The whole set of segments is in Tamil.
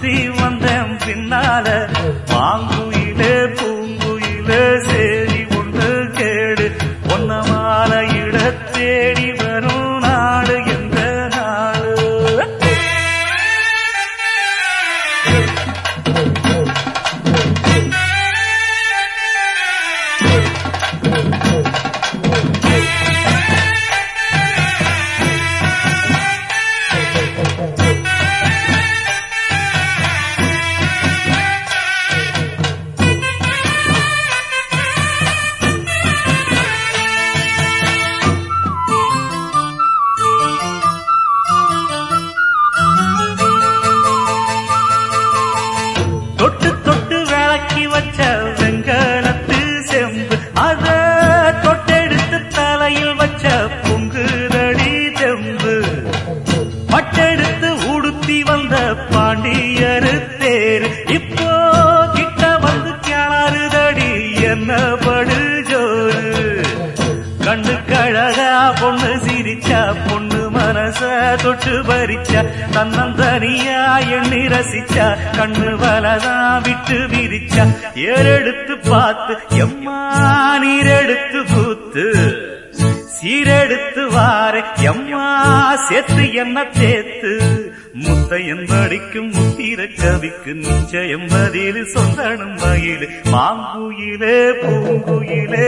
சுத்தி வந்தேன் பின்னால. வாங்குயிலே பூங்குயிலே சேரி ஒன்று கேடு. ஒன்னமான இடத்தே தேர் இப்போ கிட்ட வந்து கிணறுதடி என்ன படு ஜோறு. கண்ணு கழகா பொண்ணு சிரிச்சா பொண்ணு மனச தொட்டு பறிச்சா தன்னந்தனியா எண்ணி ரசிச்சா கண்ணு வலதா விட்டு விரிச்சா. ஏறெடுத்து பார்த்து எம்மா நீரெடுத்து பூத்து. சீரெடுத்து வார எம்மா சேர்த்து என்ன தேத்து. முத்தையன் படிக்கும் முத்திர கவிக்கு நிச்சயம் பதில் சொந்தனும் மயிலு. மாங்குயிலே பூங்குயிலே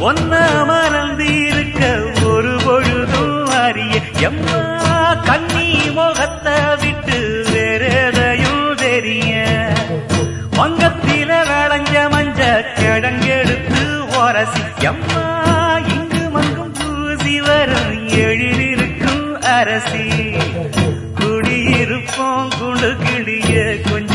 ஒன்ன மறந்து ஒரு பொழுதும் அறிய எம்மா கண்ணி முகத்தை விட்டு வேறதையும் தெரிய. வங்கத்தில விளைஞ்ச மஞ்ச கிழங்கெடுத்து உரசி எம்மா இங்கு மங்கும் பூசி வரும் எழிலிருக்கும் அரசி. குடியிருப்போம் குழு கிளிய கொஞ்சம்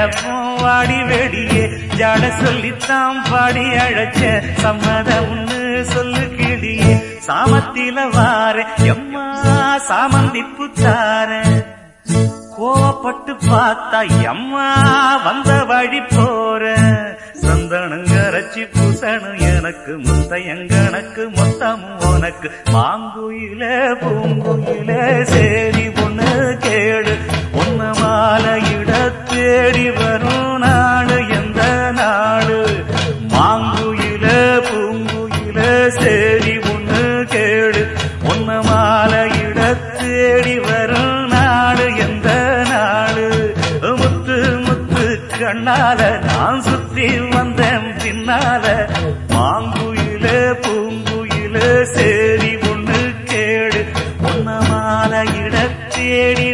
கிடப்போம் வாடி வெடியே ஜாட சொல்லித்தான் பாடி அழைச்ச சம்மதம்னு சொல்லு கிளியே. சாமத்தில வார எம்மா சாமந்தி புத்தார. கோவப்பட்டு பார்த்தா எம்மா வந்த வழி போற. சந்தனங்கரைச்சி பூசணும் எனக்கு முத்தையங்கனக்கு மொத்தமும் உனக்கு. மாங்குயில பூங்குயில சேரி ஒண்ணு கேடு தேடி வரும் நாடு எந்த நாடு மாங்குயில பூங்குயில சேரி ஒண்ணு கேடு ஒன்ன மாலையிட தேடி வரும் நாடு எந்த நாடு முத்து முத்து கண்ணால நான் சுத்தி வந்தேன் பின்னால. மாங்குயில பூங்குயில சேரி ஒண்ணு கேடு ஒன்ன மாலையிட தேடி